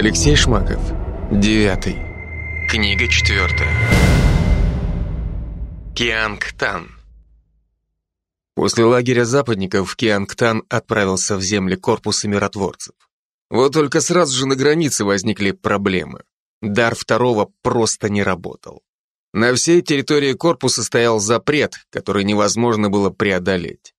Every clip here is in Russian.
Алексей Шмаков. Девятый. Книга четвертая. Киангтан. После лагеря западников Киангтан отправился в земли корпуса миротворцев. Вот только сразу же на границе возникли проблемы. Дар второго просто не работал. На всей территории корпуса стоял запрет, который невозможно было преодолеть.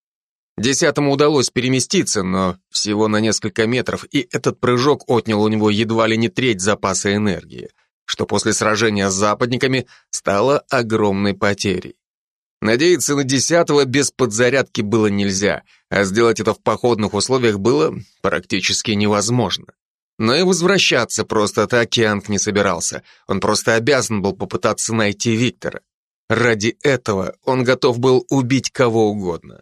Десятому удалось переместиться, но всего на несколько метров, и этот прыжок отнял у него едва ли не треть запаса энергии, что после сражения с западниками стало огромной потерей. Надеяться на десятого без подзарядки было нельзя, а сделать это в походных условиях было практически невозможно. Но и возвращаться просто так Кианг не собирался, он просто обязан был попытаться найти Виктора. Ради этого он готов был убить кого угодно.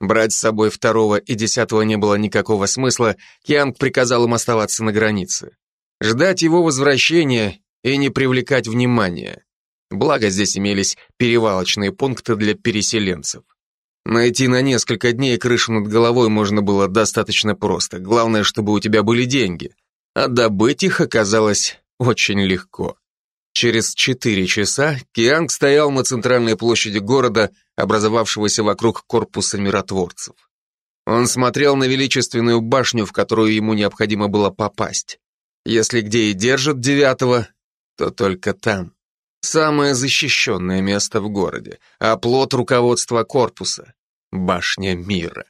Брать с собой второго и десятого не было никакого смысла, Кианг приказал им оставаться на границе. Ждать его возвращения и не привлекать внимания. Благо здесь имелись перевалочные пункты для переселенцев. Найти на несколько дней крышу над головой можно было достаточно просто. Главное, чтобы у тебя были деньги. А добыть их оказалось очень легко. Через четыре часа Кианг стоял на центральной площади города, образовавшегося вокруг корпуса миротворцев. Он смотрел на величественную башню, в которую ему необходимо было попасть. Если где и держат девятого, то только там. Самое защищенное место в городе, оплот руководства корпуса, башня мира.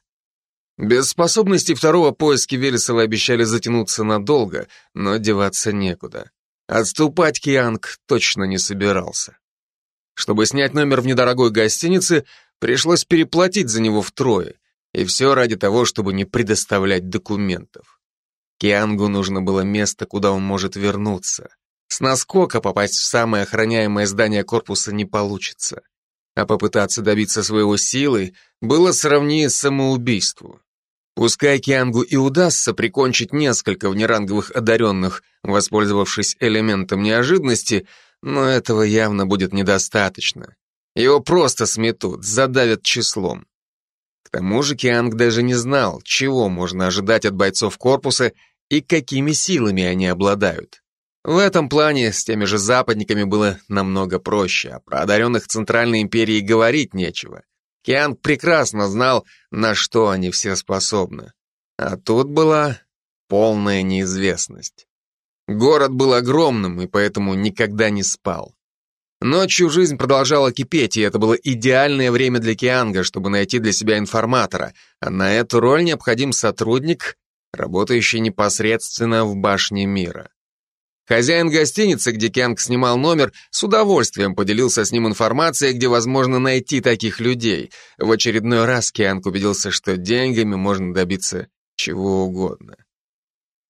Без способности второго поиски Велесова обещали затянуться надолго, но деваться некуда. Отступать Кианг точно не собирался. Чтобы снять номер в недорогой гостинице, пришлось переплатить за него втрое, и все ради того, чтобы не предоставлять документов. Киангу нужно было место, куда он может вернуться. С наскока попасть в самое охраняемое здание корпуса не получится. А попытаться добиться своего силы было сравнее самоубийству. Пускай Киангу и удастся прикончить несколько внеранговых одаренных, воспользовавшись элементом неожиданности, но этого явно будет недостаточно. Его просто сметут, задавят числом. К тому же Кианг даже не знал, чего можно ожидать от бойцов корпуса и какими силами они обладают. В этом плане с теми же западниками было намного проще, а про одаренных Центральной империи говорить нечего. Кианг прекрасно знал, на что они все способны. А тут была полная неизвестность. Город был огромным и поэтому никогда не спал. Ночью жизнь продолжала кипеть, и это было идеальное время для Кианга, чтобы найти для себя информатора, а на эту роль необходим сотрудник, работающий непосредственно в башне мира. Хозяин гостиницы, где Кянг снимал номер, с удовольствием поделился с ним информацией, где возможно найти таких людей. В очередной раз Кянг убедился, что деньгами можно добиться чего угодно.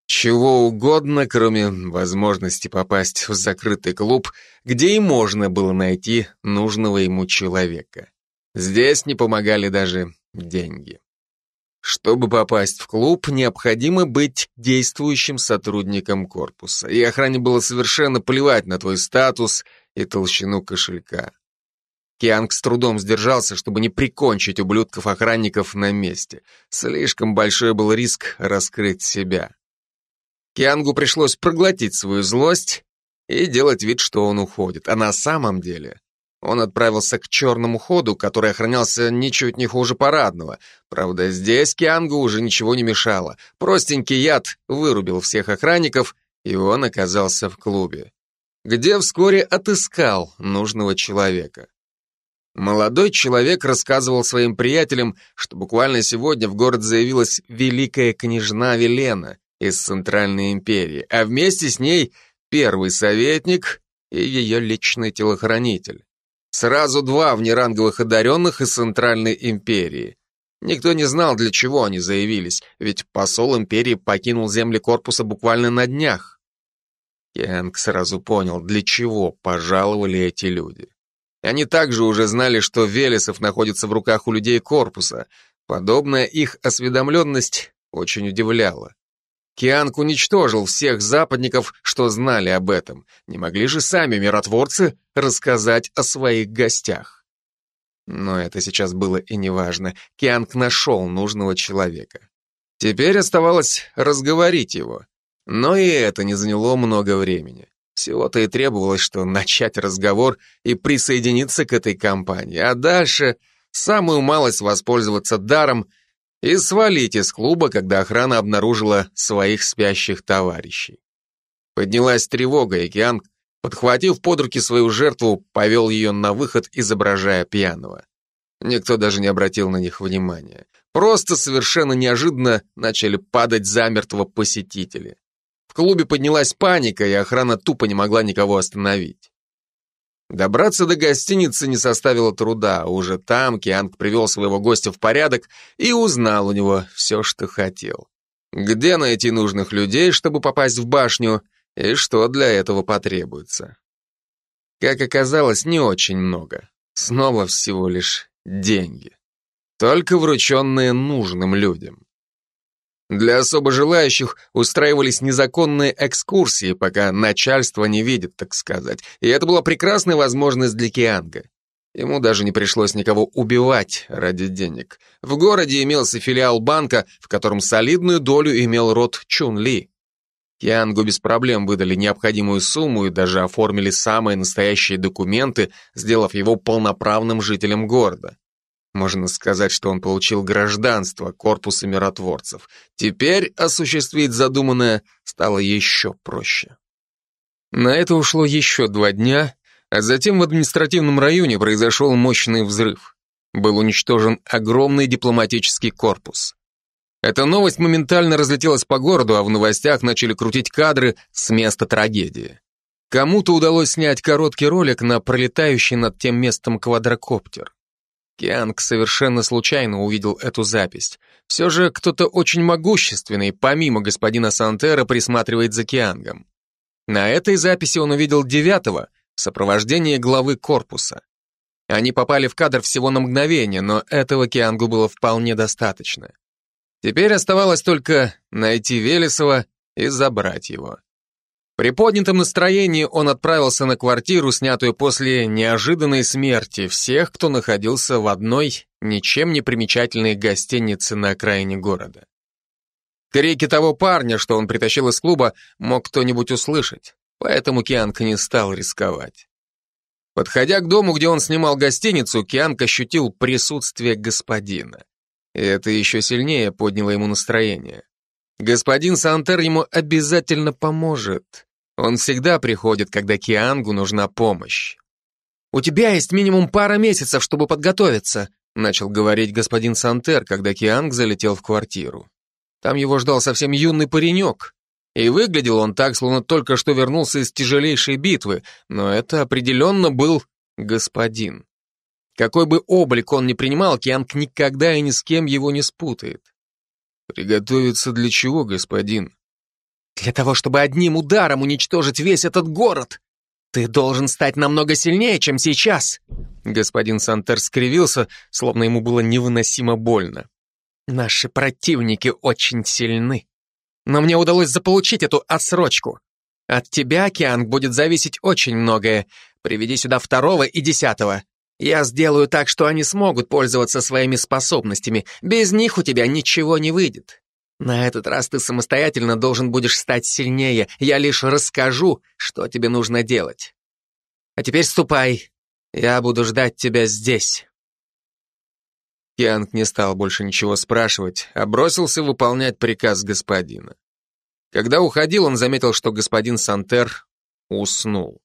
Чего угодно, кроме возможности попасть в закрытый клуб, где и можно было найти нужного ему человека. Здесь не помогали даже деньги. Чтобы попасть в клуб, необходимо быть действующим сотрудником корпуса, и охране было совершенно плевать на твой статус и толщину кошелька. Кианг с трудом сдержался, чтобы не прикончить ублюдков-охранников на месте. Слишком большой был риск раскрыть себя. Киангу пришлось проглотить свою злость и делать вид, что он уходит, а на самом деле он отправился к черному ходу, который охранялся ничуть не хуже парадного. Правда, здесь Киангу уже ничего не мешало. Простенький яд вырубил всех охранников, и он оказался в клубе, где вскоре отыскал нужного человека. Молодой человек рассказывал своим приятелям, что буквально сегодня в город заявилась великая княжна Велена из Центральной империи, а вместе с ней первый советник и ее личный телохранитель. Сразу два внеранговых одаренных из Центральной империи. Никто не знал, для чего они заявились, ведь посол империи покинул земли корпуса буквально на днях. Кенг сразу понял, для чего пожаловали эти люди. Они также уже знали, что Велесов находится в руках у людей корпуса. Подобная их осведомленность очень удивляла. Кианг уничтожил всех западников, что знали об этом. Не могли же сами миротворцы рассказать о своих гостях. Но это сейчас было и неважно. Кианг нашел нужного человека. Теперь оставалось разговорить его. Но и это не заняло много времени. Всего-то и требовалось, что начать разговор и присоединиться к этой компании, а дальше самую малость воспользоваться даром и свалить из клуба, когда охрана обнаружила своих спящих товарищей. Поднялась тревога, и Кианг, подхватив под руки свою жертву, повел ее на выход, изображая пьяного. Никто даже не обратил на них внимания. Просто совершенно неожиданно начали падать замертво посетители. В клубе поднялась паника, и охрана тупо не могла никого остановить. Добраться до гостиницы не составило труда, уже там Кианг привел своего гостя в порядок и узнал у него все, что хотел. Где найти нужных людей, чтобы попасть в башню, и что для этого потребуется. Как оказалось, не очень много. Снова всего лишь деньги. Только врученные нужным людям. Для особо желающих устраивались незаконные экскурсии, пока начальство не видит, так сказать. И это была прекрасная возможность для Кианга. Ему даже не пришлось никого убивать ради денег. В городе имелся филиал банка, в котором солидную долю имел род Чун Ли. Киангу без проблем выдали необходимую сумму и даже оформили самые настоящие документы, сделав его полноправным жителем города. Можно сказать, что он получил гражданство корпуса миротворцев. Теперь осуществить задуманное стало еще проще. На это ушло еще два дня, а затем в административном районе произошел мощный взрыв. Был уничтожен огромный дипломатический корпус. Эта новость моментально разлетелась по городу, а в новостях начали крутить кадры с места трагедии. Кому-то удалось снять короткий ролик на пролетающий над тем местом квадрокоптер. Кианг совершенно случайно увидел эту запись. Все же кто-то очень могущественный, помимо господина Сантера, присматривает за Киангом. На этой записи он увидел девятого в сопровождении главы корпуса. Они попали в кадр всего на мгновение, но этого Киангу было вполне достаточно. Теперь оставалось только найти Велесова и забрать его. При поднятом настроении он отправился на квартиру, снятую после неожиданной смерти всех, кто находился в одной ничем не примечательной гостинице на окраине города. Крики того парня, что он притащил из клуба, мог кто-нибудь услышать, поэтому Кианг не стал рисковать. Подходя к дому, где он снимал гостиницу, Кианг ощутил присутствие господина. И это еще сильнее подняло ему настроение. Господин Сантер ему обязательно поможет. Он всегда приходит, когда Киангу нужна помощь. «У тебя есть минимум пара месяцев, чтобы подготовиться», начал говорить господин Сантер, когда Кианг залетел в квартиру. Там его ждал совсем юный паренек. И выглядел он так, словно только что вернулся из тяжелейшей битвы, но это определенно был господин. Какой бы облик он ни принимал, Кианг никогда и ни с кем его не спутает. «Приготовиться для чего, господин?» Для того, чтобы одним ударом уничтожить весь этот город. Ты должен стать намного сильнее, чем сейчас. Господин Сантер скривился, словно ему было невыносимо больно. Наши противники очень сильны. Но мне удалось заполучить эту отсрочку. От тебя, Кианг, будет зависеть очень многое. Приведи сюда второго и десятого. Я сделаю так, что они смогут пользоваться своими способностями. Без них у тебя ничего не выйдет. На этот раз ты самостоятельно должен будешь стать сильнее. Я лишь расскажу, что тебе нужно делать. А теперь ступай. Я буду ждать тебя здесь. Кианг не стал больше ничего спрашивать, а бросился выполнять приказ господина. Когда уходил, он заметил, что господин Сантер уснул.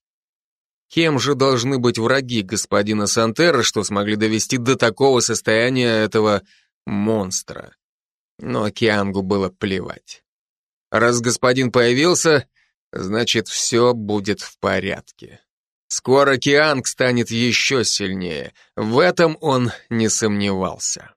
Кем же должны быть враги господина Сантера, что смогли довести до такого состояния этого монстра? Но Киангу было плевать. Раз господин появился, значит, все будет в порядке. Скоро Кианг станет еще сильнее, в этом он не сомневался.